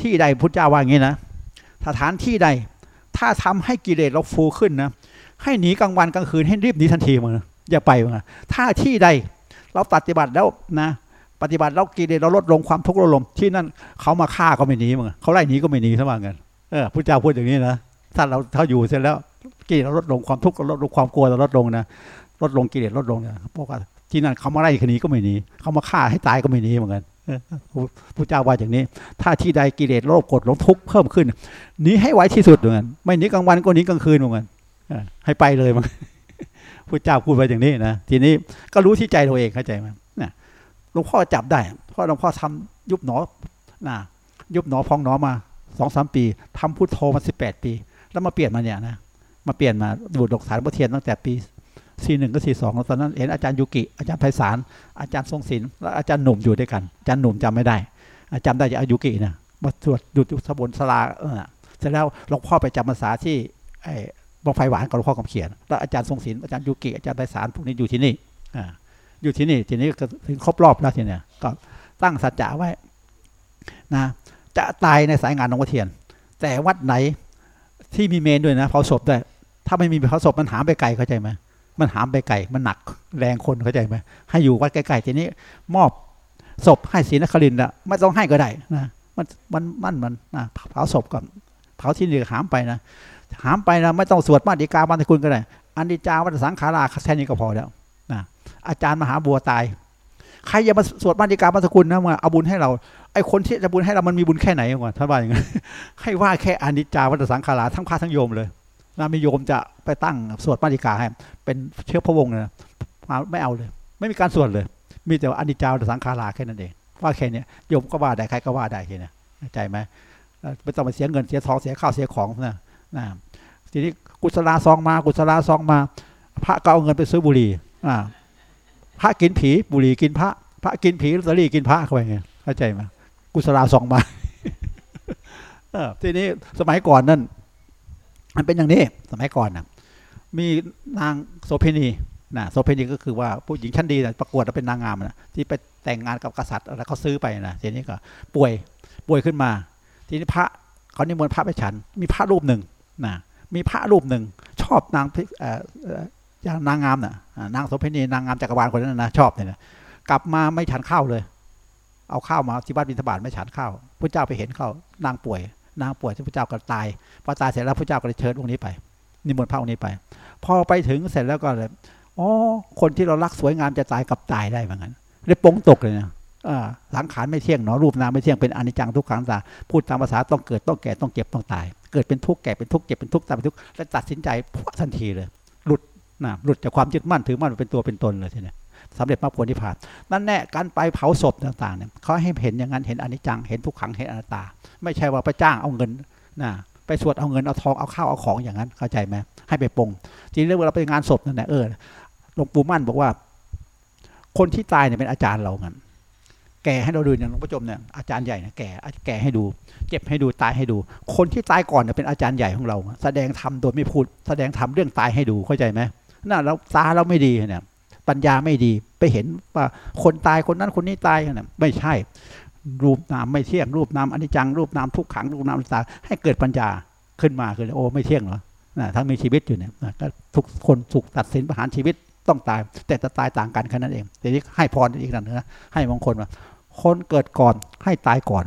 ที่ใดพุทธเจ้าว่าอย่างนี้นะสถานที่ใด ถ้าทำให้กิเลสเราฟูขึ้นนะให้หนีกลางวันกลางคืนให้รีบหนีทันทีมาอย่าไปมาถ้าที่ใดเราปฏิบัติแล้วนะ ปฏิบัติแล้วกิเลสเราลดลงความทุกข์ลดลงที่นั่นเขามาฆ่าก็ไม่หนีมึงเขาไล่หนีก็ไม่หนีซะว่างั้นเออพุทธเจ้าพูดอย่างนี้นะถ้าเราถ้าอยู่เสร็จแล้วกิเลสเราลดลงความทุกข์เราลดลงความกลัวเราลดลงนะลดลงกิเลสลดลงเนี่ยพว่าที่นั่นเขามาไล่หนีก็ไม่หนีเขามาฆ่าให้ตายก็ไม่หนีเหมือนกัน พระเจ้าว่าอย่างนี้ ถ้าที่ใดกิเลสโลภกดหลงทุกข์เพิ่มขึ้นหนีให้ไวที่สุดเหมือนกันไม่หนีกลางวันก็หนีกลางคืนเหมือนกันให้ไปเลยมันพระเจ้าพูดไปอย่างนี้นะทีนี้ก็รู้ที่ใจตัวเองเข้าใจไหมนะหลวงพ่อจับได้เพราะหลวงพ่อทำยุบหนอนะยุบหนอพองหนอมาสองสามปีทำพุทโธมาสิบแปดปี แล้วมาเปลี่ยนมาเนี่ยนะมาเปลี่ยนมาดูดอกสารประเทียนตั้งแต่ปี สี่หนึ่งก็สี่สองตอนนั้นเห็นอาจารย์ยุกิอาจารย์ไพศาลอาจารย์ทรงศิลป์และอาจารย์หนุ่มอยู่ด้วยกันอาจารย์หนุ่มจำไม่ได้อาจารย์ได้จากอายุกินะมาตรวจดูสบนสลาเออเสร็จแล้วหลวงพ่อไปจำภาษาที่ไอ้บงไฟหวานกับหลวงพ่อคำเขียนแล้วอาจารย์ทรงศิลป์อาจารย์ยุกิอาจารย์ไพศาลพวกนี้อยู่ที่นี่อ่าอยู่ที่นี่ทีนี้ก็ถึงครบรอบแล้วทีเนี้ยก็ตั้งสัจจะไว้นะจะตายในสายงานหลวงพ่อเทียน แต่วัดไหนที่มีเมนด้วยนะเผาศพด้วยถ้าไม่มีเผาศพมันหามไปไกลเข้าใจไหม มันหามไปไกลมันหนักแรงคนเข้าใจไหมให้อยู่วัดใกล้ๆทีนี้ มอบศพให้ศรีนครินละไม่ต้องให้ก็ได้นะมันมันมันมันนะเผาศพกับเผาที่นี่หามไปนะหามไปนะไม่ต้องสวดมาดิกาบันทคุณก็ได้อันดิจาวัฏสังขาราแค่นี้ก็พอแล้วนะอาจารย์มหาบัวตายใครจะมาสวดมาดิกาบันทคุณนะมาเอาบุญให้เราไอ้คนที่จะบุญให้เรามันมีบุญแค่ไหนก่อนท่านว่าอย่างนั้ให้ว่าแค่อนิจจาวัฏสังขาราทั้งพระทั้งโยมเลย นะมีโยมจะไปตั้งสวดมาดิกาให้เป็นเชื้อพระวงศ์นะไม่เอาเลย ไม่มีการสวดเลย มีแต่อนิจจาวสังขาราแค่นั้นเองว่าแค่นี้โยมก็ว่าได้ใครก็ว่าได้แค่นี้ใจไหมไม่ต้องมาเสียเงินเสียทองเสียข้าวเสียของนะนะทีนี้กุศลาซองมากุศลาซองมา พระก็เอาเงินไปซื้อบุหรี่อ่าพระกินผีบุหรี่กินพระ พระกินผีลอตเตอรี่กินพระเข้าไปไงเข้าใจไหมกุศลาซองมาทีนี้สมัยก่อนนั่น มันเป็นอย่างนี้สมัยก่อนนะมีนางโสเพณีนะโสเพณีก็คือว่าผู้หญิงชั้นดีนะประกวดแล้วเป็นนางงามนะที่ไปแต่งงานกับกษัตริย์แล้วเขาซื้อไปนะทีนี้ก็ป่วยป่วยขึ้นมา ทีนี้พระเขานิมนต์พระไปฉัน มีพระรูปหนึ่งนะมีพระรูปหนึ่งชอบนางอย่างนางงามน่ะนางโสเพณีนางงามจักรวาลคนนั้นนะชอบเนี่ยนะกลับมาไม่ฉันข้าวเลย เอาข้าวมาที่บ้านบิณฑบาตไม่ฉันข้าวพระเจ้าไปเห็นเขานางป่วย นางป่วยที่พระเจ้าก็ตายพอตายเสร็จแล้วพระเจ้าก็เลยเชิญองค์นี้ไปนิมนต์พระองค์นี้ไป พอไปถึงเสร็จแล้วก็เลยอ๋อคนที่เรารักสวยงามจะตายกับตายได้เหมือนกันเลยปงตกเลยนะสังขารไม่เที่ยงเนาะรูปนามไม่เที่ยงเป็นอนิจจังทุกขังตาพูดตามภาษาต้องเกิดต้องแก่ต้องเจ็บต้องตาย เกิดเป็นทุกข์แก่เป็นทุกข์เจ็บเป็นทุกข์ตายเป็นทุกข์แล้วตัดสินใจพุทันทีเลย หลุดนะหลุดจากความยึดมั่นถือมั่นเป็นตัวเป็นตนเลยทีนี้ สำเร็จมรรคผลนิพพานนั่นแน่การไปเผาศพต่างๆเนี่ยเขาให้เห็นอย่างนั้นเห็นอนิจจังเห็นทุกขังเห็นอนัตตา ไม่ใช่ว่าไปจ้างเอาเงินนะไปสวดเอาเงินเอาทองเอาข้าวเอาของอย่างนั้นเข้าใจไหมให้ไปปงทีนี้เรื่องเราไปงานศพนั่นแหละเออหลวงปู่มั่นบอกว่า คนที่ตายเนี่ยเป็นอาจารย์เราเงินแก่ให้เราดูอย่างหลวงพ่อจมเนี่ยอาจารย์ใหญ่เนี่ยแก่แก่ให้ดู เจ็บให้ดูตายให้ดู คนที่ตายก่อนเนี่ยเป็นอาจารย์ใหญ่ของเรา แสดงธรรมโดยไม่พูด แสดงธรรมเรื่องตายให้ดูเข้าใจไหมน่าเราตาเราไม่ดีเนี่ย ปัญญาไม่ดี ไปเห็นว่าคนตายคนนั้นคนนี้ตายเนี่ยไม่ใช่ รูปนามไม่เที่ยง รูปนามอนิจจัง รูปนามทุกขังรูปนามตาให้เกิดปัญญาขึ้นมาคือโอ้ไม่เที่ยงเหรอทั้งมีชีวิตอยู่เนี่ยก็ทุกคนถูกตัดสินประหารชีวิตต้องตาย แต่จะตายต่างกันแค่นั้นเองทีนี้ให้พรอีกนั่นนะให้มงคลว่าคนเกิดก่อนให้ตายก่อน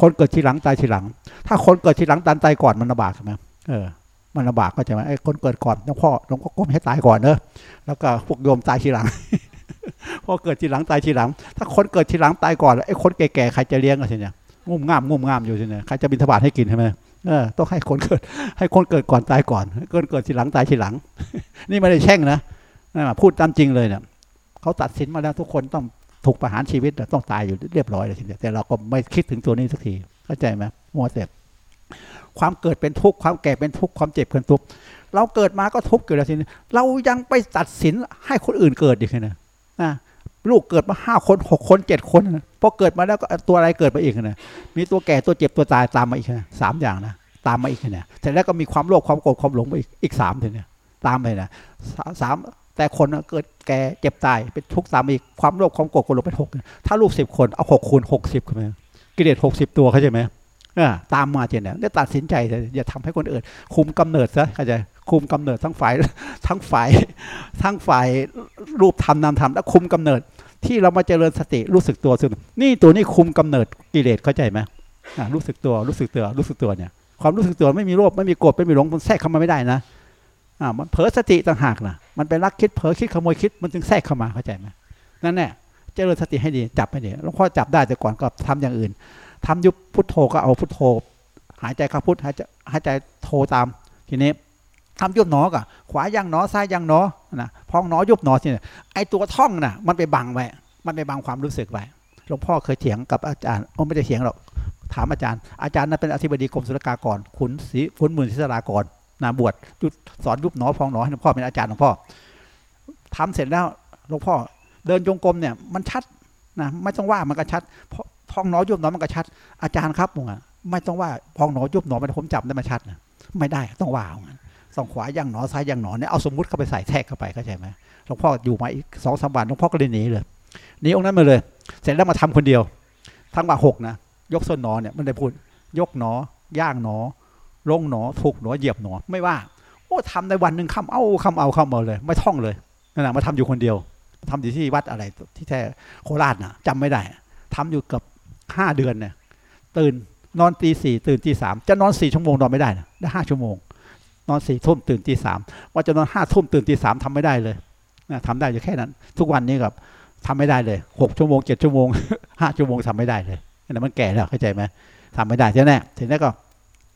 คนเกิดทีหลังตายทีหลัง ถ้าคนเกิดทีหลังตายตายก่อนมันลำบากใช่ไหมเออ มันลำบากก็จะไหมไอ้คนเกิดก่อนหลวงพ่อหลวงพ่อก้มให้ตายก่อนเนอะแล้วก็พวกโยมตายทีหลังพอเกิดทีหลังตายทีหลัง ถ้าคนเกิดทีหลังตายก่อนไอ้คนแก่ๆใครจะเลี้ยงกันเนี่ยงุ่มง่ามงุ่มง่ามอยู่ทีเนี่ยใครจะบินทบาทให้กินใช่ไหมเออต้องให้คนเกิด ให้คนเกิดก่อนตายก่อนคนเกิดทีหลังตายทีหลัง นี่ไม่ได้แช่งนะพูดตามจริงเลยเนี่ยเขาตัดสินมาแล้วทุกคนต้องถูกประหารชีวิตต้องตายอยู่เรียบร้อยเลยทีเดียวแต่เราก็ไม่คิดถึงตัวนี้สักทีเข้าใจไหมมัวเสร็จ ความเกิดเป็นทุกข์ความแก่เป็นทุกข์ความเจ็บเป็นทุกข์เราเกิดมาก็ทุกข์อยู่แล้วทีนี้เรายังไปตัดสินให้คนอื่นเกิดอีกนะนะลูกเกิดมาห้าคนหกคนเจ็ดคนพอเกิดมาแล้วก็ตัวอะไรเกิดมาอีกนะมีตัวแก่ตัวเจ็บตัวตายตามมาอีกนะสามอย่างนะตามมาอีกนะแต่แล้วก็มีความโลภความโกรธความหลงไปอีกสามทีเนี่ยตามไปนะสามแต่คนเกิดแก่เจ็บตายเป็นทุกข์ตามอีกความโลภความโกรธความหลงเป็นหกถ้าลูกสิบคนเอาหกคูณหกสิบเข้าไปกิเลสหกสิบตัวเข้าใจไหม ตามมาเจนเนี่ยได้ตัดสินใจเลยอย่าทำให้คนอื่น คุมกำเนิดซะเข้าใจคุมกำเนิดทั้งฝ่ายทั้งฝ่ายทั้งฝ่ายรูปธรรมนามธรรมและคุมกำเนิด ที่เรามาเจริญสติรู้สึกตัวสึกนี่ตัวนี้คุมกำเนิดกิเลสเข้าใจไหมรู้สึกตัวรู้สึกตัวรู้สึกตัวเนี่ยความรู้สึกตัวไม่มีโลภไม่มีโกรธไม่มีหลงมันแทรกเข้ามาไม่ได้นะอ่ามันเผลอสติต่างหากนะมันไปรักคิดเผลอคิดขโมยคิดมันจึงแทรกเข้ามาเข้าใจไหมนั่นแหละเจริญสติให้ดีจับให้ดีหลวงพ่อจับได้แต่ก่อนก็ทำอย่างอื่น ทำยุบพุทโธก็เอาพุทโธ หายใจเข้าพุทหายใจหายใจโทตาม ทีนี้ทำยุบหนอกะขวายังหนอซ้ายยังหนอนะพองหนอยุบหนอทีนี้ไอตัวท่องน่ะ มันไปบังไว้มันไปบังความรู้สึกไว้หลวงพ่อเคยเถียงกับอาจารย์โอ้ไม่ได้เถียงหรอกถามอาจารย์ อาจารย์นั้นเป็นอธิบดีกรมศุลกากร ขุนศรีขุนหมื่นศรีสลากรนะบวชสอนยุบหนอพองหนอให้หลวงพ่อเป็นอาจารย์หลวงพ่อทำเสร็จแล้วหลวงพ่อเดินจงกรมเนี่ยมันชัดนะไม่ต้องว่ามันก็ชัดเพราะ พองหนอยุบหนอมันก็ชัด อาจารย์ครับมึงอะไม่ต้องว่าพองหนอยุบหนอมันผมจับได้มันชัดนะไม่ได้ต้องว่างั้นสองขวาย่างหนอซ้ายย่างหนอเนี่ยเอาสมมุติเข้าไปใส่แทกเข้าไปเข้าใจไหมหลวงพ่ออยู่มาอีกสองสามวันหลวงพ่อก็เลยหนีเลยหนีองค์นั้นมาเลย เสร็จแล้วมาทำคนเดียว ทั้งว่าหกนะยกส้นหนอเนี่ยมันได้พูด ยกหนอย่างหนอ ลงหนอถูกหนอเหยียบหนอไม่ว่า โอ้ทำในวันหนึ่งคำเอาคำเอาคำเอาเลย ไม่ท่องเลยนั่นแหละมาทำอยู่คนเดียวทำอยู่ที่วัดอะไรที่แท้โคราชนะจำไม่ได้ทำอยู่เกือบ ห้าเดือนเนี่ยตื่นนอนตีสี่ตื่นตีสามจะนอนสี่ชั่วโมงนอนไม่ได้นะได้ห้าชั่วโมง นอนสี่ทุ่มตื่นตีสามว่าจะนอนห้าทุ่มตื่นตีสามทำไม่ได้เลยนะทำได้อยู่แค่นั้น ทุกวันนี้กับทำไม่ได้เลยหกชั่วโมงเจ็ดชั่วโมงห้าชั่วโมงทำไม่ได้เลยนั่นมันแก่แล้วเข้าใจไหมทำไม่ได้ใช่ไหมถึงนั้นก็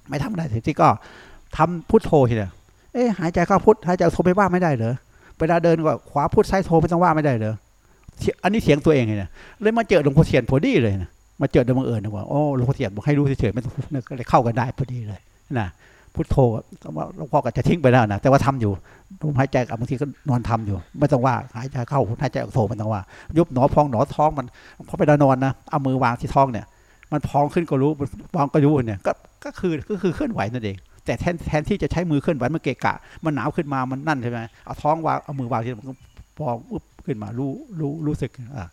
ไม่ทำได้ถึงที่ก็ทำพุทโธทีเดียวเอ๊หายใจเข้าพุทหายใจโทไปว่าไม่ได้เหรอเวลาเดินก็ขวาพุทซ้ายโทไม่ต้องว่าไม่ได้เหรออันนี้เสียงตัวเองเลยเลยมาเจอหลวงพ่อเทียนพอดีเลยนะ มาเจอโดยบังเอิญนะว่าโอ้หลวงพ่อเทียนบอกให้รู้เฉยๆไม่ต้องก็เลยเข้ากันได้พอดีเลยนะพุทโธหลวงพ่อก็จะทิ้งไปแล้วนะแต่ว่าทำอยู่ลมหายใจกับบางทีก็นอนทำอยู่ ไม่ต้องว่าหายใจเข้าหายใจออกโทไม่ต้องว่า ยุบหนอพองหนอท้องมันพอไปนอนนะเอามือวางที่ท้องเนี่ย มันพองขึ้นก็รู้วางก็รู้เนี่ยก็ก็คือก็คือเคลื่อนไหวนั่นเองแต่แทนแทนที่จะใช้มือเคลื่อนไหวมันเกะกะ มันหนาวขึ้นมามันนั่นใช่ไหมเอาท้องวางเอามือวางที่มันก็พองอึบขึ้นมารู้รู้รู้สึกอ่า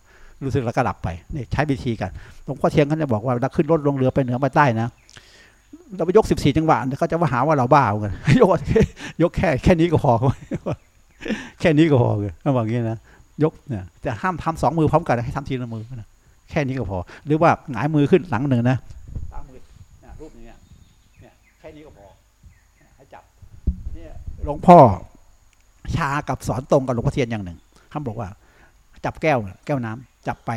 รู้สึกแล้วก็หลับไปนี่ใช้วิธีกันหลวงพ่อเทียงเขาจะบอกว่าเราขึ้นรถลงเรือไปเหนือไปใต้นะเราไปยกสิบสี่จังหวะเขาจะมาหาว่าเราบ้ากันยกยกแค่แค่นี้ก็พอแค่นี้ก็พอเลยเขาบอกอย่างนี้นะยกเนี่ยแต่ห้ามทำสองมือพร้อมกันให้ทำทีละมือนะแค่นี้ก็พอ หรือว่าหงายมือขึ้นหลังหนึ่งนะตั้งมือนี่ยรูปนี้เนี่ยแค่นี้ก็พอให้จับเนี่ยหลวงพ่อชากับสอนตรงกับหลวงพ่อเทียนอย่างหนึ่งเขาบอกว่า จับแก้วแก้วน้ำ จับไป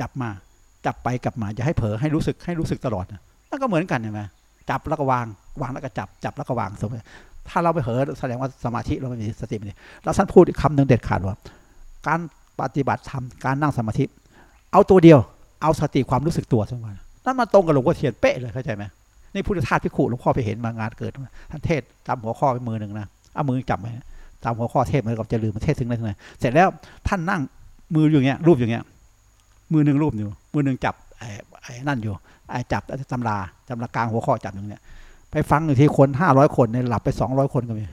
จับมา จับไปกลับมาอย่าให้เผลอให้รู้สึกให้รู้สึกตลอดนั่นก็เหมือนกันใช่ไหมจับแล้วก็วางวางแล้วก็จับจับแล้วก็วางสมมติถ้าเราไปเผลอแสดงว่าสมาธิเราไม่มีสติไม่ดีแล้วท่านพูดคำหนึ่งเด็ดขาดว่า การปฏิบัติธรรมการนั่งสมาธิ เอาตัวเดียว เอาสติความรู้สึกตัวทั้งวันนั่นมาตรงกับหลวงพ่อเทียนเป๊ะเลยเข้าใจไหมนี่พุทธทาสพิขุหลวงพ่อไปเห็นมางานเกิดท่านเทศจำหัวข้อไปมือหนึ่งนะเอามือจับไว้ตามหัวข้อเทศมันก็จะลืมเทศถึงไหนถึงไหนเสร็จแล้วท่านนั่ง มืออย่างเงี้ยรูปอย่างเงี้ย มือหนึ่งรูปอยู่ มือหนึ่งจับไอ้ไอ้นั่นอยู่ไอ้จับตำราตำรากลางหัวข้อจับอย่างเนี้ยไปฟังอยู่ที่คนห้าร้อยคนเนี่ยหลับไปสองร้อยคนก็มี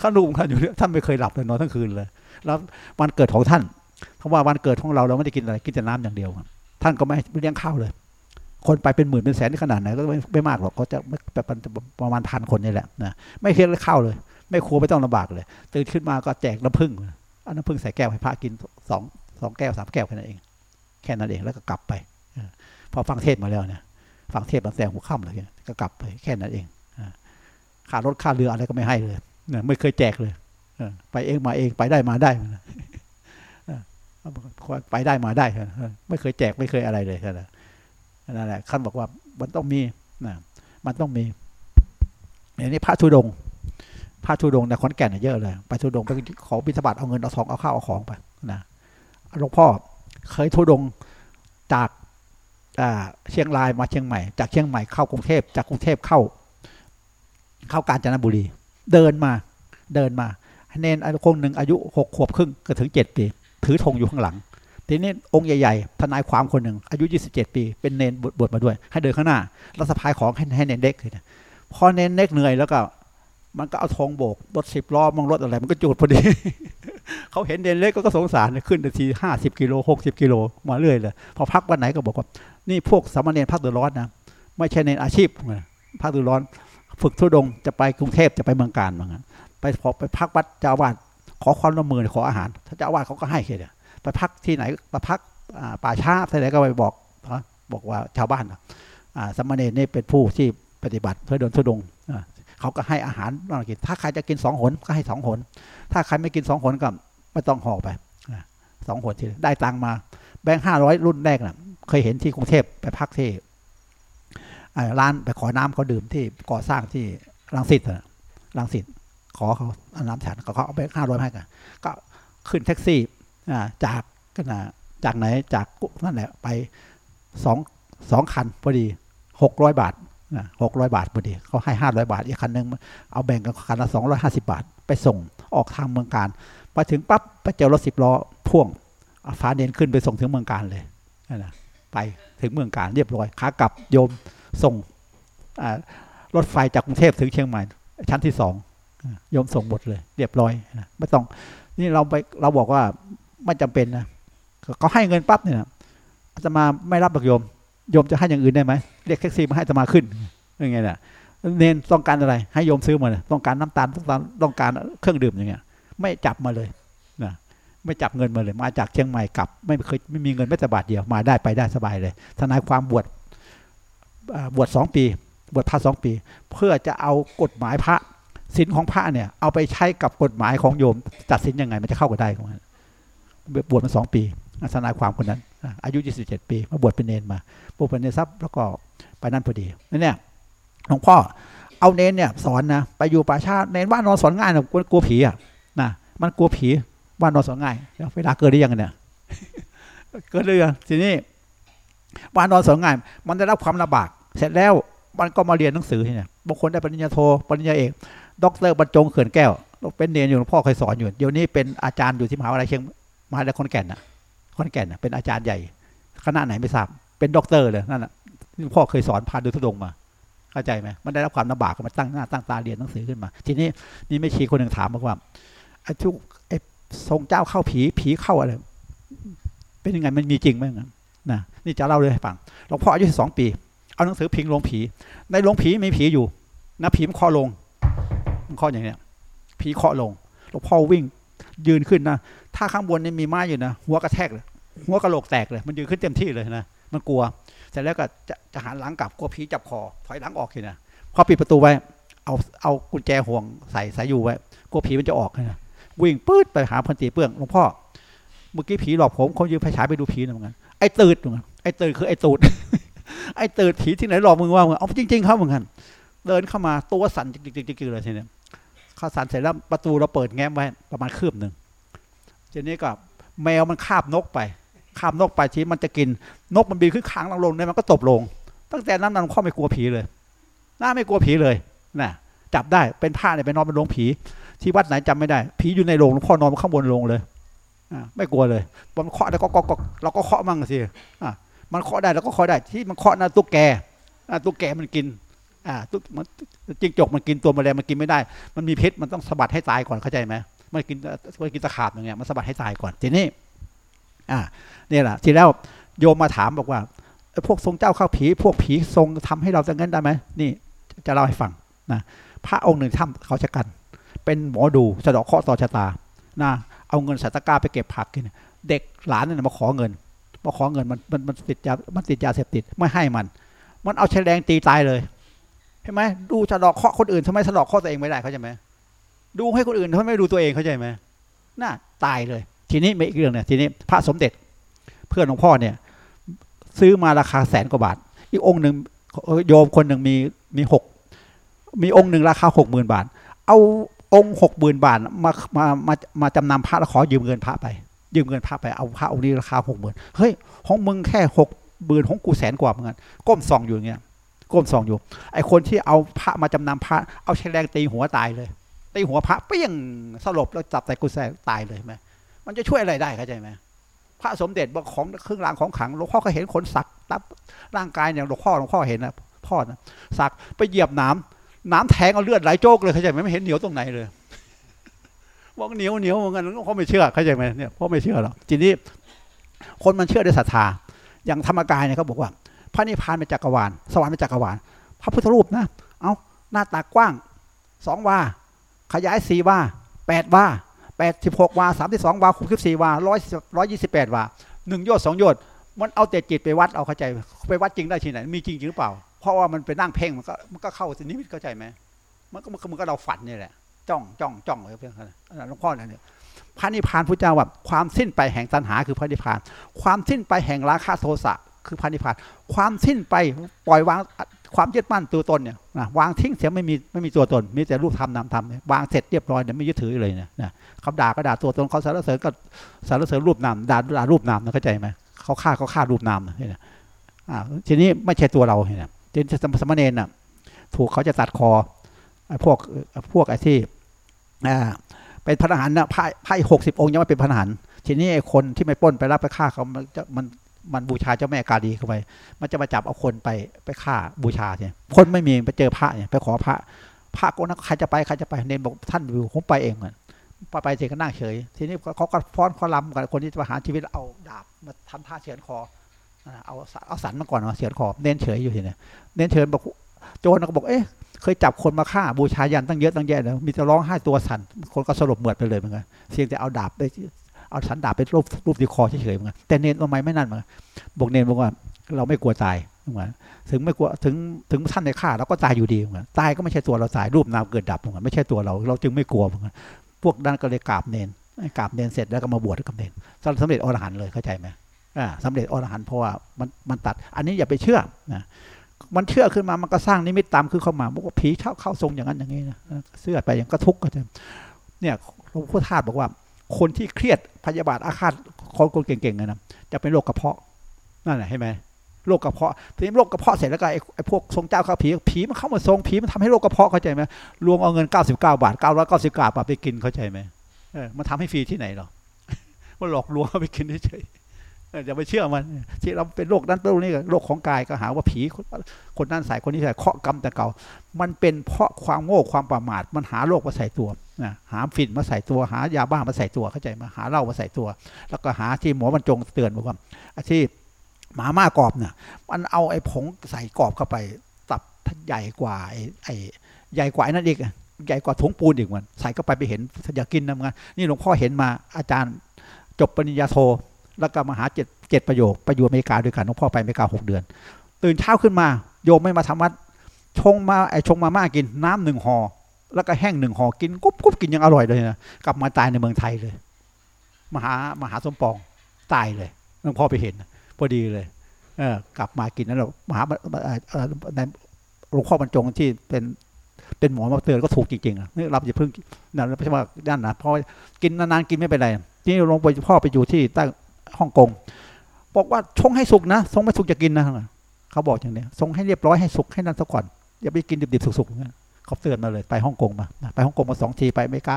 เขาดูกันอยู่ท่านไม่เคยหลับเลยนอนทั้งคืนเลย แล้ววันเกิดของท่านเพราะว่าวันเกิดของเราเราไม่ได้กินอะไรกินแต่น้ำอย่างเดียวท่านก็ไม่เลี้ยงข้าวเลย คนไปเป็นหมื่นเป็นแสนขนาดไหนก็ไม่ไม่มากหรอกเขาจะประมาณพันคนนี่แหละนะไม่เคียงข้าวเลย ไม่ครัวไม่ต้องลำบากเลย ตื่นขึ้นมาก็แจกน้ำผึ้ง เอาน้ำผึ้งใส่แก้วให้พระกินสองสองแก้วสามแก้วแค่นั้นเอง แค่นั้นเองแล้วก็กลับไปพอฟังเทศมาแล้วเนี่ยฟังเทศมาแสงหัวค่ำเลยก็กลับไปแค่นั้นเองค่ารถค่าเรืออะไรก็ไม่ให้เลยไม่เคยแจกเลยไปเองมาเองไปได้มาได้ไปได้มาได้ไม่เคยแจกไม่เคยอะไรเลยนั่นแหละขั้นบอกว่ามันต้องมีนะมันต้องมีอย่างนี้พระธุดง พระธุดงในขอนแก่นเยอะเลยไปธุดงไปขอบิณฑบาตเอาเงินเอาทองเอาข้าวเอาของไปนะหลวงพ่อเคยธุดงจากเชียงรายมาเชียงใหม่ จากเชียงใหม่เข้ากรุงเทพจากกรุงเทพเข้า เข้ากาญจนบุรี เดินมาเดินมาเนนอายุคงหนึ่งอายุหกขวบครึ่งก็ถึงเจ็ดปี ถือธงอยู่ข้างหลัง ทีนี้องค์ใหญ่ๆทนายความคนหนึ่งอายุยี่สิบเจ็ดปี เป็นเนนบวชมาด้วย ให้เดินข้างหน้าแล้วสะพายของให้ให้เนนเด็กเลยพอเนนเด็กเหนื่อยแล้วก็ มันก็เอาธงโบกรถสิบล้อมองรถอะไร มันก็จูดพอดี เขาเห็นเด่นเล็กก็สงสารขึ้นทีห้าสิบกิโลหกสิบกิโลมาเรื่อยเลยพอพักวันไหนก็บอกว่า นี่พวกสามเณรพักเดือดร้อนนะไม่ใช่ในอาชีพพระฤาษีร้อน ฝึกทุดงจะไปกรุงเทพจะไปเมืองการบางไปพอไปพักวัดเจ้าวาสขอความร่วมมือขออาหารถ้าเจ้าวาสเขาก็ให้แค่เดียไปพักที่ไหนไปพักป่าช้าที่ไหนก็ไปบอกบอกว่าชาวบ้านสามเณรนี่เป็นผู้ที่ปฏิบัติเพื่อเดินทุดง เขาก็ให้อาหารมากิน ถ้าใครจะกินสองหนก็ให้สองหน ถ้าใครไม่กินสองหนก็ไม่ต้องห่อไปสองหนทีได้ตังมา แบงค์ห้าร้อยรุ่นแรกน่ะ เคยเห็นที่กรุงเทพไปพักที่ร้านไปขอน้ำเขาดื่มที่ก่อสร้างที่รังสิตนะรังสิตขอเขาเอาน้ำฉันเขาเอาแบงค์ห้าร้อยให้กันก็ขึ้นแท็กซี่จากกันนะจากไหนจากกุนั่นแหละไปสองสองคันพอดีหกร้อยบาท หกร้อยบาทพอดีเขาให้ห้าร้อยบาท อีกคันหนึ่งเอาแบ่งกันคันละสองร้อยห้าสิบาท ไปส่งออกทางเมืองการไปถึงปั๊บไปเจอรถสิบล้อพ่วงเอาฟ้าเดนขึ้นไปส่งถึงเมืองการเลยนั่นนะไปถึงเมืองการเรียบร้อยขากลับโยมส่งรถไฟจากกรุงเทพถึงเชียงใหม่ ชั้นที่สองโยมส่งหมดเลย เรียบร้อยนะไม่ต้องนี่เราไปเราบอกว่าไม่จำเป็นนะเขาให้เงินปั๊บเนี่ยนะมาไม่รับหรอกโยม โยมจะให้อย่างอื่นได้ไหมเรียกแท็กซี่มาให้อาตมาขึ้นยังไงน่ะเนนต้องการอะไร ให้โยมซื้อมาต้องการน้ำตาลต้องการต้องการเครื่องดื่มอย่างเงี้ย ไม่จับมาเลยนะไม่จับเงินมาเลย มาจากเชียงใหม่กลับ ไม่เคยไม่มีเงินแม้แต่บาทเดียวมาได้ไปได้สบายเลย ทนายความบวชบวชสองปี บวชพระสองปี เพื่อจะเอากฎหมายพระศีลของพระเนี่ย เอาไปใช้กับกฎหมายของโยมตัดสินยังไง มันจะเข้ากันได้ของมันบวชมาสองปีทนายความคนนั้น อายุ 27 ปีมาบวชเป็นเนนมาบวชเป็นเนนทรัพย์แล้วก็ไปนั่นพอดีนั่นเนี่ยหลวงพ่อเอาเนนเนี่ยสอนนะไปอยู่ป่าชาเนนว่านอนสอนง่ายนะกลัวกลัวผีอะนะมันกลัวผีว่านอนสอนง่ายแล้วเวลาเกิดได้ยังไงเนี่ยเกิดได้ยังทีนี้ว่านอนสอนง่าย มันได้รับความลำบาก เสร็จแล้วมันก็มาเรียนหนังสือที่เนี่ยบางคนได้ปริญญาโทปริญญาเอกด็อกเตอร์บรรจงเขื่อนแก้วเป็นเนนอยู่หลวงพ่อเคยสอนอยู่เดี๋ยวนี้เป็นอาจารย์อยู่ที่มหาวิทยาลัยเชียงมหาวิทยาลัยขอนแก่นนะ อนแก่นเป็นอาจารย์ใหญ่คณะไหนไม่ทราบเป็นด็อกเตอร์เลยนั่นแหละหลวงพ่อเคยสอนพาดูทุดงมาเข้าใจไหมมันได้รับความลำบากก็มาตั้งหน้าตั้งตาเรียนหนังสือขึ้นมา ทีนี้มีแม่ชีคนหนึ่งถามบอกว่าไอ้ทุกไอ้ทรงเจ้าเข้าผีผีเข้าอะไรเป็นยังไงมันมีจริงไหมงั้นะนี่จะเล่าเลยให้ฟังหลวงพ่ออายุสองปี เอาหนังสือพิงลงผี ในลงผีมีผีอยู่นะผีมันเคาะลงมันเคาะอย่างเนี้ยผีเคาะลงหลวงพ่อวิ่งยืนขึ้นนะถ้าข้างบนนี่มีไม้อยู่นะหัวกระแทกเลย หัวกระโหลกแตกเลย มันยืนขึ้นเต็มที่เลยนะมันกลัวเสร็จแล้วก็จะจะหันหลังกลับกลัวผีจับคอถอยหลังออกทีนะพอปิดประตูไว้ เอาเอากุญแจห่วงใส่สายอยู่ไว้กลัวผีมันจะออกนะวิ่งปื๊ดไปหาพันตีเปื้องหลวงพ่อเมื่อกี้ผีหลอกผมเขายืมไฟฉายไปดูผีนะเหมือนกันไอ้ตืดเหมือนกันไอ้ตืดคือไอ้ตูดไอ้ตืดผีที่ไหนหลอกมึงว่ามึงเอาจริงๆเขาเหมือนกันเดินเข้ามาตัวสั่นจิกๆๆเลยทีนี้เข้าสั่นเสร็จแล้วประตูเราเปิดแง้มไว้ประมาณคืบหนึ่งทีนี้ก็แมวมันคาบนกไป ข้ามนกไปทีมันจะกิน นกมันบินขึ้นค้างลงลงเนี่ยมันก็ตบลง ตั้งแต่นั้นนันข้อไม่กลัวผีเลย หน้าไม่กลัวผีเลยนะจับได้เป็นผ้าเนี่ยไปนอนเป็นโรงผี ที่วัดไหนจำไม่ได้ ผีอยู่ในโรงหลวงพ่อนอนข้างบนโรงเลยไม่กลัวเลยมันเคาะได้ก็ก็ก็เราก็เคาะมั่งสิมันเคาะได้เราก็เคาะได้ที่มันเคาะนะตุ๊กแกตุ๊กแกมันกินตุ๊กมันจิ้งจกมันกินตัวแมลงมันกินไม่ได้ มันมีพิษมันต้องสะบัดให้ตายก่อนเข้าใจไหมมันกินมันกินตะขาบอย่างเงี้ยมันสะบัดให้ตายก่อนทีนี้ อ่าเนี่ยแหละทีแล้วโยมมาถามบอกว่าพวกทรงเจ้าเข้าผี พวกผีทรงทำให้เราจะงั้นได้ไหมนี่จะเล่าให้ฟังนะพระองค์หนึ่งถ้ำเขาชะกัน เป็นหมอดูสะดาะเคราะห์ต่อชะตานะเอาเงินส่ตกร้าไปเก็บผักกิน เด็กหลานเนี่ยมาขอเงินมาขอเงินมันมันมันติดยามันติดยาเสพติดไม่ให้มัน มันเอาแฉลงตีตายเลยเห็นไหมดูสะดาะเคราะห์คนอื่นทำไมสะดาะเคราะห์ตัวเองไม่ได้เขาใจไหมดูให้คนอื่นทำไมไม่ดูตัวเองเขาใจไหมน่าตายเลย ทีนี้ม่อีกเรื่องเนี่ยทีนี้พระสมเด็จเพื่อนหลวงพ่อเนี่ย ซื้อมาราคาแสนกว่าบาท อีกองค์หนึ่งโยมคนหนึ่งมีมีหกมีองค์หนึ่งราคาหกหมื่นบาท เอาองค์หกหมื่นบาทมามามามาจำนำพระแล้วขอยืมเงินพระไป ยืมเงินพระไปเอาพระองค์นี้ราคาหกหมื่นเฮ้ยของมึงแค่หกหมื่นของกูแสนกว่าเหมือนกันก้มส่องอยู่อย่างเงี้ยก้มส่องอยู่ ไอคนที่เอาพระมาจำนำพระ เอาแฉลงตีหัวตายเลยตีหัวพระเปี้ยงสลบแล้วจับใส่กุญแจตายเลยไหม มันจะช่วยอะไรได้เข้าใจไหมพระสมเด็จบอกของเครื่องรางของขังหลวงพ่อก็เห็นคนสักตับร่างกายเนี่ยหลวงพ่อหลวงพ่อเห็นนะพ่อนะสักไปเหยียบน้ำน้ำแทงเอาเลือดไหลโจกเลยเข้าใจไหมไม่เห็นเหนียวตรงไหนเลยบอกเหนียวเหนียวเหมือนกันหลวงพ่อไม่เชื่อเข้าใจไหมเนี่ยพ่อไม่เชื่อหรอกทีนี้คนมันเชื่อด้วยศรัทธาอย่างธรรมกายเนี่ยเขาบอกว่า พระนิพพานเป็นจักรวาลสวรรค์เป็นจักรวาลพระพุทธรูปนะ เอาหน้าตากว้างสองว่า ขยายสี่ว่าแปดว่า แปดสิบหกวาสามสิบสองวาหกสิบสี่วาร้อยร้อยยี่สิบแปดวาหนึ่งโยชน์สองโยชน์มันเอาแต่จิตไปวัดเอาเข้าใจ ไปวัดจริงได้ที่ไหนมีจริงจริงหรือเปล่า เพราะว่ามันไปนั่งเพ่งมันก็มันก็เข้าสินิมิตเข้าใจไหมมันก็มันก็เราฝันนี่แหละจ้องจ้องจ้องเลยเพื่อนหลวงพ่อเนี่ยพระนิพพานพระเจ้าว่าความสิ้นไปแห่งตัณหาคือพระนิพพาน ความสิ้นไปแห่งราคะโทสะคือพระนิพพาน ความสิ้นไปปล่อยวาง ความยึดมั่นตัวตนเนี่ยนะวางทิ้งเสียไม่มีไม่มีตัวตน มีแต่รูปธรรมนามธรรมเนี่ยวางเสร็จเรียบร้อยเนี่ยไม่ยึดถือเลยเนี่ยนะเขาด่าก็ด่าตัวตนเขาสรรเสริญก็สรรเสริญรูปนามด่าด่ารูปนามนะเข้าใจไหมเขาฆ่าเขาฆ่ารูปนามเนี่ยอ่าทีนี้ไม่ใช่ตัวเราเนี่ยทีนี้สมณเณรน่ะถูกเขาจะตัดคอพวกพวกไอ้ที่อ่าเป็นพระทหารนะพระพระหกสิบองค์ยังไม่เป็นพระทหารทีนี้ไอ้คนที่ไม่ป้นไปรับไปฆ่าเขามันจะมัน มันบูชาเจ้าแม่กาลีเข้าไป มันจะมาจับเอาคนไปไปฆ่าบูชาเนี่ยคนไม่มีไปเจอพระเนี่ยไปขอพระ พระก็นักใครจะไปใครจะไปเนนบอกท่านอยู่ผมไปเองเหมือนพอไปเสร็จก็นั่งเฉย ทีนี้เขาก็ฟ้อนเขาลำกันคนที่จะมาหาชีวิตเอาดาบมาทำท่าเฉือนคอเอาเอาสันมาก่อนมาเฉือนคอเน้นเฉยอยู่ทีเนี่ยเน้นเฉยบอกโจรก็บอกเอ๊ะเคยจับคนมาฆ่าบูชายันตั้งเยอะตั้งแยะแล้วมีจะร้องไห้ตัวสั่นคนก็สลบเหมือดไปเลยเหมือนกันเสียงแต่เอาดาบไป เอาสันดาบไปรูปรูปที่คอเฉยๆเหมือนกันแต่เนนทำไมไม่นั่นมาบอกเนนบอกว่าเราไม่กลัวตายเหมือนถึงไม่กลัวถึงถึงท่านในฆ่าเราก็ตายอยู่ดีเหมือนตายก็ไม่ใช่ตัวเราตายรูปนามเกิดดับเหมือนไม่ใช่ตัวเรา เราจึงไม่กลัวเหมือนพวกนั้นก็เลยกราบเนนกราบเนนเสร็จแล้วก็มาบวชกับเนนสำเร็จอรหันต์เลยเข้าใจไหมอ่าสำเร็จอรหันต์เพราะว่ามันมันตัด อันนี้อย่าไปเชื่อนะมันเชื่อขึ้นมามันก็สร้างนิมิตตามคือเข้ามาบอกว่าผีเข้าเข้าทรงอย่างนั้นอย่างนี้นะเสื้อไปอย่างก็ทุกข์ก็จะเนี่ยหลวงพ่อทาสบอกว่า คนที่เครียดพยาบาทอาฆาตคนคนเก่งๆนะจะเป็นโรคกระเพาะนั่นแหละใช่ไหมโรคกระเพาะทีนี้โรคกระเพาะเสร็จแล้วก็ไอ้พวกทรงเจ้าข้าผีผีมันเข้ามาทรงผีมันทำให้โรคกระเพาะเข้าใจไหมรวมเอาเงิน 99 บาท 999บาทไปกินเข้าใจไหมเออมันทำให้ฟรีที่ไหนหรอมันหลอกลวงเอาไปกินเฉย อย่าไปเชื่อมัน ที่เราเป็นโรคนั้นโรคนี้โรคของกายก็หาว่าผีคนนั้นใส่คนนี้ใส่เคาะกรรมแต่เก่า มันเป็นเพราะความโง่ความประมาท มันหาโรคมาใส่ตัวนะหาฝิ่นมาใส่ตัวหายาบ้ามาใส่ตัวเข้าใจมาหาเหล้ามาใส่ตัว แล้วก็หาที่หมอมันจงเตือนบอกว่าที่หมาม่ากรอบเนี่ยมันเอาไอ้ผงใส่กรอบเข้าไปตับใหญ่กว่าไอ้ไอ้ใหญ่กว่านั่นอีกใหญ่กว่าถุงปูนอีกมันใส่เข้าไปไปเห็นอยากกินนะมันนี่หลวงพ่อเห็นมาอาจารย์จบปริญญาโท แล้วก็มาหาเจ็ดเจ็ดประโยคไปอยู่อเมริกาด้วยกันหลวงพ่อไปอเมริกาหกเดือน ตื่นเช้าขึ้นมาโยมไม่มาทำวัดชงมาไอชงมาม่ากินน้ำหนึ่งห่อแล้วก็แห้งหนึ่งห่อกินกุ๊บกุ๊บกินยังอร่อยเลยนะกลับมาตายในเมืองไทยเลยมหามหาสมปองตายเลยหลวงพ่อไปเห็นพอดีเลยเออกลับมากินนั้นเรามหาในหลวงพ่อบรรจงที่เป็นเป็นหมอมาเตือนก็ถูกจริงๆนี่เราจะพึ่งนั่นไม่ใช่ว่าด้านนะเพราะกินนานๆกินไม่เป็นไรที่หลวงพ่อไปอยู่ที่ใต้ ฮ่องกงบอกว่าชงให้สุกนะชงไม่สุกจะกินนะเขาบอกอย่างนี้ชงให้เรียบร้อยให้สุกให้นั่นซะก่อนอย่าไปกินดิบๆสุกๆนะเขาเตือนมาเลยไปฮ่องกงมาไปฮ่องกงมาสองทีไปอเมริกา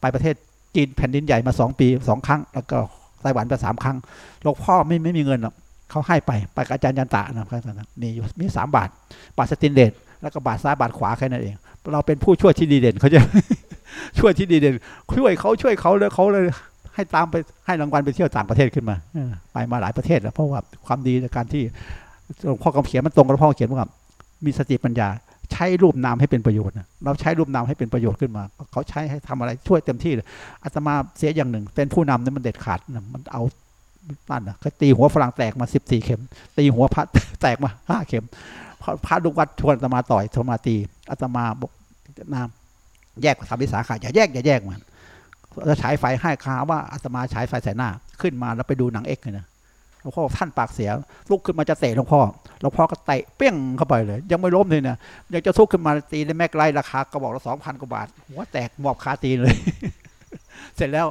ไปประเทศจีนแผ่นดินใหญ่มาสองปีสองครั้ง แล้วก็ไต้หวันไปสามครั้งหลวงพ่อไม่ไม่มีเงินหรอกเขาให้ไปไปกับอาจารย์ยันตะนะครับมีอยู่มีสามบาท บาทสตินเดชแล้วก็บาทซ้ายบาทขวาแค่นั้นเอง เราเป็นผู้ช่วยที่ดีเด่นเขาจะช่วยที่ดีเด่นช่วยเขาช่วยเขาเลยเขาเลย ให้ตามไปให้รางวัลไปเที่ยวต่างประเทศขึ้นมาไปมาหลายประเทศแล้วเพราะว่าความดีในการที่หลวงพ่อคำเขียนมันตรงกับพ่อเขียนว่ามีสติปัญญา ใช้รูปนามให้เป็นประโยชน์เราใช้รูปนามให้เป็นประโยชน์ขึ้นมา เขาใช้ให้ทำอะไรช่วยเต็มที่เลยอาตมาเสียอย่างหนึ่ง เป็นผู้นำเนี่ยมันเด็ดขาดมันเอาปั้นนะก็ตีหัวฝรั่งแตกมาสิบสี่เข็ม ตีหัวพระแตกมาห้าเข็มพระดุวัดชวนอาตมาต่อยชวนมาตีอาตมาบอกนามแยกสามวิสาขาอย่าแยกอย่าแยกมัน จะฉายไฟให้คาว่าอาตมาฉายไฟใส่หน้า ขึ้นมาแล้วไปดูหนังเอ็กเลยนะหลวงพ่อท่านปากเสียลุกขึ้นมาจะเตะหลวงพ่อหลวงพ่อก็เตะเปี้ยงเข้าไปเลย ยังไม่ล้มเลยนะยังจะทุกขึ้นมาตีในแม็กไลราคากระบอกละสองพันกว่าบาทหัวแตกหมอบคาตีเลย เสร็จแล้ว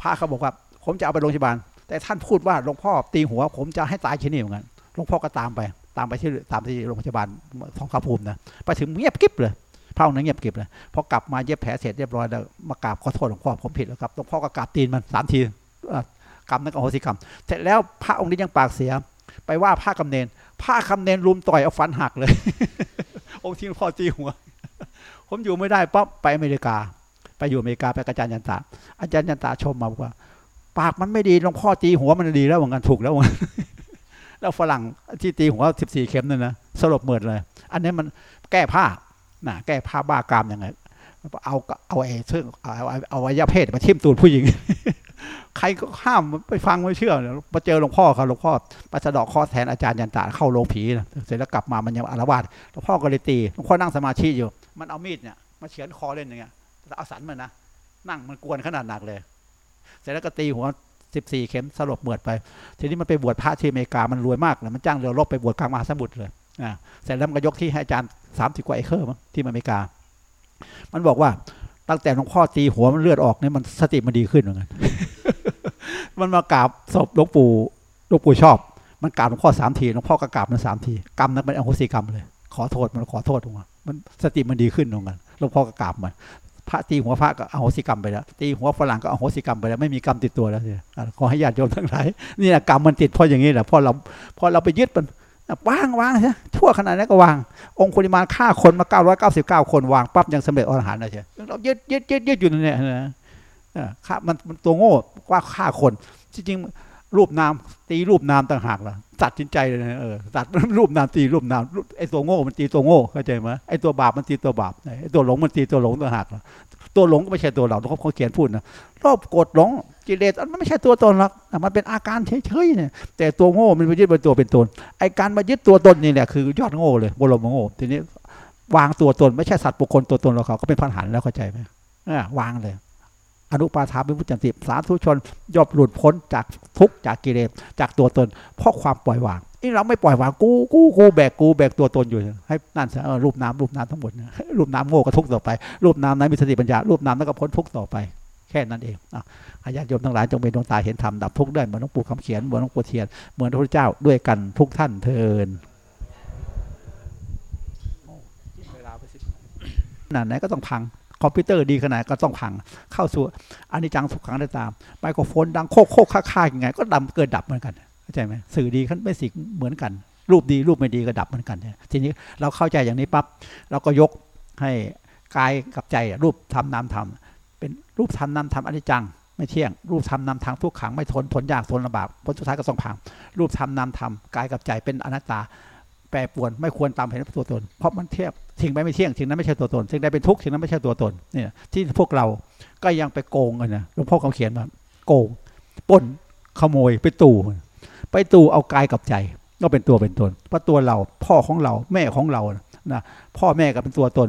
พระเขาบอกว่า ผมจะเอาไปโรงพยาบาล แต่ท่านพูดว่าหลวงพ่อตีหัว ผมจะให้ตายที่นี่เหมือนกันหลวงพ่อก็ตามไป ตามไปที่ตามที่โรงพยาบาลทองคาภูมินะไปถึงเงียบกิ๊บเลย พระองค์นั้นเงียบเก็บเลยพอกลับมาเย็บแผลเสร็จเรียบร้อยแล้วมากราบขอโทษหลวงพ่อผมผิดแล้วครับหลวงพ่อก็กราบตีนมันสามทีกรรมนั้นก็โหสิกรรมเสร็จแล้วพระองค์นี้ยังปากเสีย ไปว่าพระคำเนนพระคำเนนรุมต่อยเอาฟันหักเลย องค์ที่หลวงพ่อตีหัว ผมอยู่ไม่ได้ปั๊บไปอเมริกา ไปอยู่อเมริกาไปอาจารย์ยันตาอาจารย์ยันตาชมมาบอกว่า ปากมันไม่ดีหลวงพ่อตีหัวมันดีแล้วเหมือนกันถูกแล้วเหมือนแล้วฝรั่งที่ตีหัวสิบสี่เข็มนั่นนะสลบเหมือดเลย อันนี้มันแก้ผ้า น่ะแก้ผ้าบ้ากามยังไงเอาเอาไอ้ซึ่งเอาเอาเอาวัยเพศมาทิ่มตูดผู้หญิง ใครก็ห้ามไปฟังไม่เชื่อมาเจอหลวงพ่อเขาหลวงพ่อปัสดอกข้อแทนอาจารย์ยันตาเข้าโรงผีนะเสร็จแล้วกลับมามันยังอารวาสหลวงพ่อก็เลยตีหลวงพ่อนั่งสมาธิอยู่ มันเอามีดเนี่ยมาเฉือนคอเล่นอย่างเงี้ยเอาสันมันนะนั่งมันกวนขนาดหนักเลย เสร็จแล้วก็ตีหัวสิบสี่เข็มสลบเหมือดไป ทีนี้มันไปบวชพระที่อเมริกามันรวยมากเลยมันจ้างเรือรบไปบวชกลางมหาสมุทรเลยอ่าเสร็จแล้วมันก็ยกที่ให้อาจารย์ สามสิบกว่าเอเคอร์มั้งที่อเมริกา มันบอกว่าตั้งแต่หลวงพ่อตีหัวมันเลือดออกเนี่ยมันสติมันดีขึ้นเหมือนกันมันมากราบศพหลวงปู่หลวงปู่ชอบ มันกราบหลวงพ่อสามทีหลวงพ่อก็กราบมันสามทีกรรมนั้นเป็นอโหสิกรรมเลย ขอโทษมันขอโทษตรงนั้นมันสติมันดีขึ้นตรงนั้นหลวงพ่อก็กราบมันพระตีหัวพระก็อโหสิกรรมไปแล้วตีหัวฝรั่งก็อโหสิกรรมไปแล้วไม่มีกรรมติดตัวแล้วเนี่ยขอให้ญาติโยมทั้งหลายนี่แหละกรรมมันติดเพราะอย่างนี้แหละเพราะเราพอเราไปยึดมัน วางวางใช่ชั่วขนาดนั้นก็วาง องคุลิมานฆ่าคนมา999คนวางปั๊บยังสำเร็จอรหันต์เลยใช่เรายึดยึดยึดยึดอยู่นั่นะนะฆ่ามันมันตัวโง่ว่าฆ่าคนจริงๆรูปนามตีรูปนามต่างหากล่ะตัดสินใจเลยนะเออตัดรูปนามตีรูปนามไอ้ตัวโง่มันตีตัวโง่เข้าใจไหมไอ้ตัวบาปมันตีตัวบาปไอ้ตัวหลงมันตีตัวหลงต่างหากล่ะ ตัวหลงก็ไม่ใช่ตัวเราเขาเขาเขียนพูดนะรอบกดหลงกิเลสมันไม่ใช่ตัวตนหรอกมันเป็นอาการเฉยๆเนี่ยแต่ตัวโง่มันไปยึดเป็นตัวเป็นตนไอการมายึดตัวตนนี่แหละคือยอดโง่เลยบรมโง่ทีนี้วางตัวตนไม่ใช่สัตว์บุคคลตัวตนเราเขาก็เป็นพันหันแล้วเข้าใจไหมวางเลย อนุปาทาเป็นพุทธจิตสาธุชนยอบหลุดพ้นจากทุกจากกิเลสจากตัวตน เพราะความปล่อยวาง นี่เราไม่ปล่อยวางกูกูกูแบกกูแบกตัวตนอยู่ ให้นั่นเออรูปน้ำรูปน้ำทั้งหมดรูปน้ำโง่ก็ทุกต่อไป รูปน้ำนั้นมีสติปัญญารูปน้ำนั้นก็พ้นทุกต่อไป แค่นั้นเองอาญาโยมทั้งหลายจงเป็นดวงตาเห็นธรรมดับทุกข์ได้เหมือนหลวงปู่คำเขียนเหมือนหลวงปู่เทียนเหมือนพระพุทธเจ้าด้วยกันทุกท่านเทินขนาดไหนก็ต้องพังคอมพิวเตอร์ดีขนาดก็ต้องพัง เข้าสู่อันนี้จังสุขขังได้ตามไมโครโฟนดังโคกโคกค่าๆยังไง ก็ดำเกิดดับเหมือนกัน เข้าใจไหมสื่อดีขั้นไม่สิเหมือนกัน รูปดีรูปไม่ดีก็ดับเหมือนกัน ทีนี้เราเข้าใจอย่างนี้ปั๊บเราก็ยกให้กายกับใจรูปทำนามทำเป็นรูปทำนามทำอนิจจัง ไม่เที่ยง รูปทำนามทางทุกขังไม่ทนทนยากทนลำบากผลสุดท้ายก็ต้องพัง รูปทำนามทำกายกับใจเป็นอนัตตา แปรปวนไม่ควรตามเห็นตัวตน เพราะมันเทียบสิ่งใดไม่เที่ยงสิ่งนั้นไม่ใช่ตัวตนสิ่งใดเป็นทุกข์สิ่งนั้นไม่ใช่ตัวตนเนี่ยที่พวกเราก็ยังไปโกงกันนะหลวงพ่อเขาเขียนมาโกงป้นขโมยไปตู่ ไปตู่เอากายกับใจ ก็เป็นตัวเป็นตนเพราะตัวเราพ่อของเราแม่ของเรานะพ่อแม่ก็เป็นตัวตน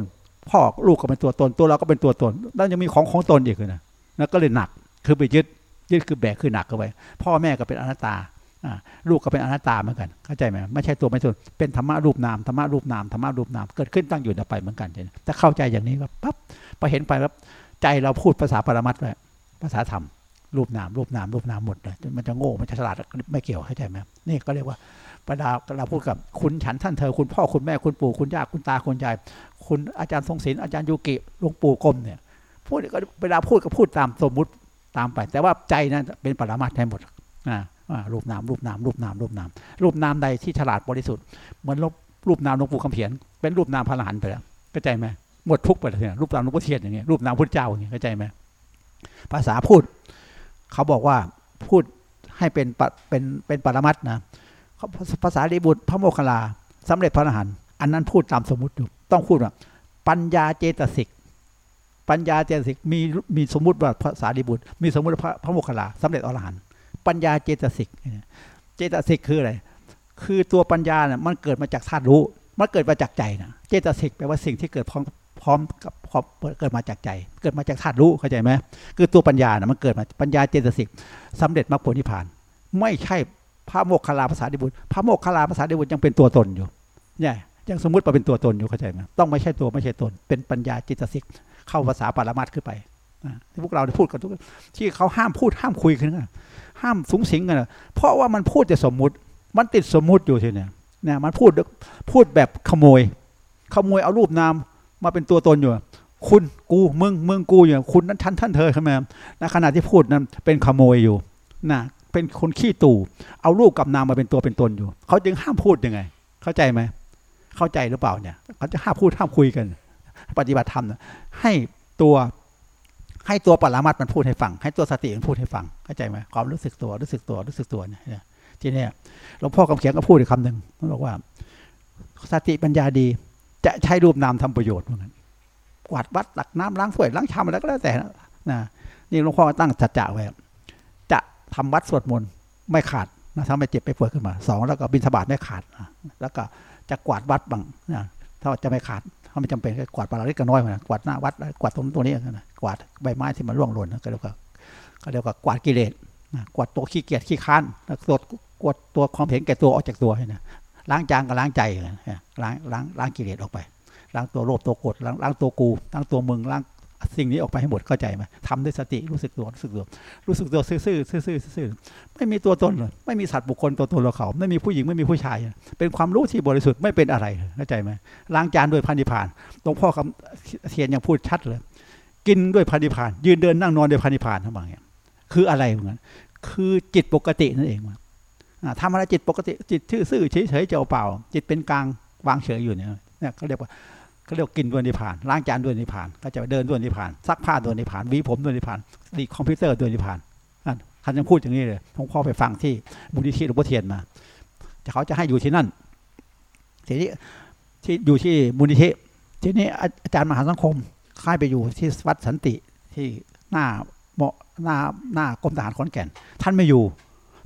พ่อลูกก็เป็นตัวตน ตัวเราก็เป็นตัวตนแล้วยังมีของของตนอีกนะนะก็เลยหนักคือไปยึดยึดคือแบกคือหนักเข้าไปพ่อแม่ก็เป็นอนัตตาลูกก็เป็นอนัตตาเหมือนกันเข้าใจไหมไม่ใช่ตัวไม่ตนเป็นธรรมะรูปนามธรรมะรูปนามธรรมะรูปนามเกิดขึ้นตั้งอยู่ดับไปเหมือนกันถ้าเข้าใจอย่างนี้ก็ปั๊บพอเห็นไปแล้วใจเราพูดภาษาปรมัตถ์ไปภาษาธรรม รูปนามรูปนามรูปนามหมดเลยมันจะโง่มันจะฉลาดไม่เกี่ยวเข้าใจไหมนี่ก็เรียกว่าประดาเราพูดกับคุณฉันท่านเธอคุณพ่อคุณแม่คุณปู่คุณย่าคุณตาคุณยายคุณอาจารย์ทรงศิลป์อาจารย์ยูกิหลวงปู่กรมเนี่ยพูดก็เวลาพูดก็พูดตามสมมุติตามไป แต่ว่าใจนั้นเป็นปรมัตถ์ให้หมดอ่ารูปนามรูปนามรูปนามรูปนามรูปนามใดที่ฉลาดบริสุทธิ์เหมือนรูปนามหลวงปู่คำเขียน เป็นรูปนามพระอรหันไปแล้วเข้าใจไหมหมดทุกไปเลยรูปนามหลวงพ่อเทียนอย่างเงี้ยรูปนามพุทธเจ้าอย่างเงี้ยเข้าใจไหมภาษาพูด เขาบอกว่าพูดให้เป็นเป็นเป็นปรมัตนะภาษาดีบุตรพระโมคคัลลาสำเร็จพระอรหันต์อันนั้นพูดตามสมมติอยู่ต้องพูดว่าปัญญาเจตสิก ปัญญาเจตสิกมีมีสมมติว่าภาษาดีบุตร มีสมมติพระพระโมคคัลลาสำเร็จอรหันต์ปัญญาเจตสิก เจตสิกคืออะไรคือตัวปัญญาเนี่ยมันเกิดมาจากธาตุรู้ มันเกิดมาจากใจนะเจตสิกแปลว่าสิ่งที่เกิดพร้อม พร้อมกับพร้อมเกิดมาจากใจ เกิดมาจากธาตุรู้เข้าใจไหมคือตัวปัญญาเนี่ยมันเกิดมาปัญญาเจตสิกสำเร็จมรรคผลนิพพาน ไม่ใช่พระโมกขลาภาษาดิบุตรพระโมกขลาภาษาดิบุตรยังเป็นตัวตนอยู่เนี่ยยังสมมติว่าเป็นตัวตนอยู่เข้าใจไหมต้องไม่ใช่ตัวไม่ใช่ตน เป็นปัญญาจิตสิกเข้าภาษาปรมัตขึ้นไปที่พวกเราได้พูดกันทุกที่เขาห้ามพูดห้ามคุยกันห้ามสูงสิงกันเพราะว่ามันพูดแต่สมมุติ มันติดสมมุติอยู่ทีเนี่ยเนี่ยมันพูดพูดแบบขโมย ขโมยเอารูปนาม มาเป็นตัวตนอยู่ คุณกูมึงมึงกูอยู่คุณนั้นท่านท่านเธอใช่ไหมในขณะที่พูดนั้นเป็นขโมยอยู่นะเป็นคนขี้ตู่เอารูปกับนามมาเป็นตัวเป็นตนอยู่ เขาจึงห้ามพูดยังไง เข้าใจไหมเข้าใจหรือเปล่าเนี่ยเขาจะห้ามพูดห้ามคุยกัน ปฏิบัติธรรมนะให้ตัวให้ตัวปรามัดมันพูดให้ฟัง ให้ตัวสติมันพูดให้ฟังเข้าใจไหมความรู้สึกตัวรู้สึกตัวรู้สึกตัวเนี่ยทีเนี้ยหลวงพ่อคำเขียนก็พูดอีกคำหนึ่งเขาบอกว่า สติปัญญาดี จะใช้รูปนามทำประโยชน์เหมือนกันกวาดวัดตักน้ำล้างถ้วยล้างชามอะไรก็แล้วแต่นะนี่หลวงพ่อตั้งจัดจ่าไว้จะทำวัดสวดมนต์ไม่ขาดนะถ้าไม่เจ็บไปป่วยขึ้นมาสองแล้วก็บิณฑบาตไม่ขาดนะแล้วก็จะกวาดวัดบ้างนะถ้าจะไม่ขาดถ้าไม่จำเป็นก็กวาดปลาเล็กก็น้อยมากวาดหน้าวัดกวาดตรงตรงนี้นะกวาดใบไม้ที่มันร่วงหล่นก็เรียกว่าก็เรียกว่ากวาดกิเลสกวาดตัวขี้เกียจขี้ค้านแล้วกวาดกวาดตัวความเห็นแก่ตัวออกจากตัวนะ ล้างจางกับล้างใจนล้างล้างล้างกิเลสออกไป ล้างตัวโลภตัวโกรธล้างล้างตัวกูล้างตัวมึงล้างสิ่งนี้ออกไปให้หมดเข้าใจไหมทำด้วยสติรู้สึกตัวรู้สึกตัวรู้สึกตัวซื่อๆซื่อซื่อไม่มีตัวตนเลยไม่มีสัตว์บุคคลตัวตนเราเขา ไม่มีผู้หญิงไม่มีผู้ชาย เป็นความรู้ที่บริสุทธิ์ไม่เป็นอะไรเข้าใจไหมล้างจานด้วยพันธิพานหลวงพ่อคำเทียนยังพูดชัดเลย กินด้วยพันธิพาน ยืนเดินนั่งนอนด้วยพันธิพานทั้งบางอย่างคืออะไรเหมือนกันคือจิตปกตินั่นเองมัน ทำอะไรจิตปกติจิตชื่อซื่อๆเฉยเจ้าเปล่า จิตเป็นกลางวางเฉยอยู่เนี่ยเนี่ยเขาเรียกว่าเขาเรียกกินด้วยนิพานล้างจานด้วยนิพานก็จะเดินด้วยนิพานซักผ้าด้วยนิพานวีผมด้วยนิพานดีคอมพิวเตอร์ด้วยนิพานท่านยังพูดอย่างนี้เลยหลวงพ่อไปฟังที่บุญที่หลวงพ่อเทียนมาจะเขาจะให้อยู่ที่นั่นทีนี้ที่อยู่ที่มูลนิธิทีนี้อาจารย์มหาสังคมค่ายไปอยู่ที่วัดสันติที่หน้าเหมาะหน้าหน้ากรมทหารขอนแก่น ท่านไม่อยู่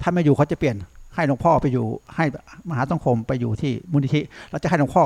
ท่านไม่อยู่เขาจะเปลี่ยน ให้หลวงพ่อไปอยู่ให้มหาสังคมไปอยู่ที่มูลนิธิเราจะให้หลวงพ่อ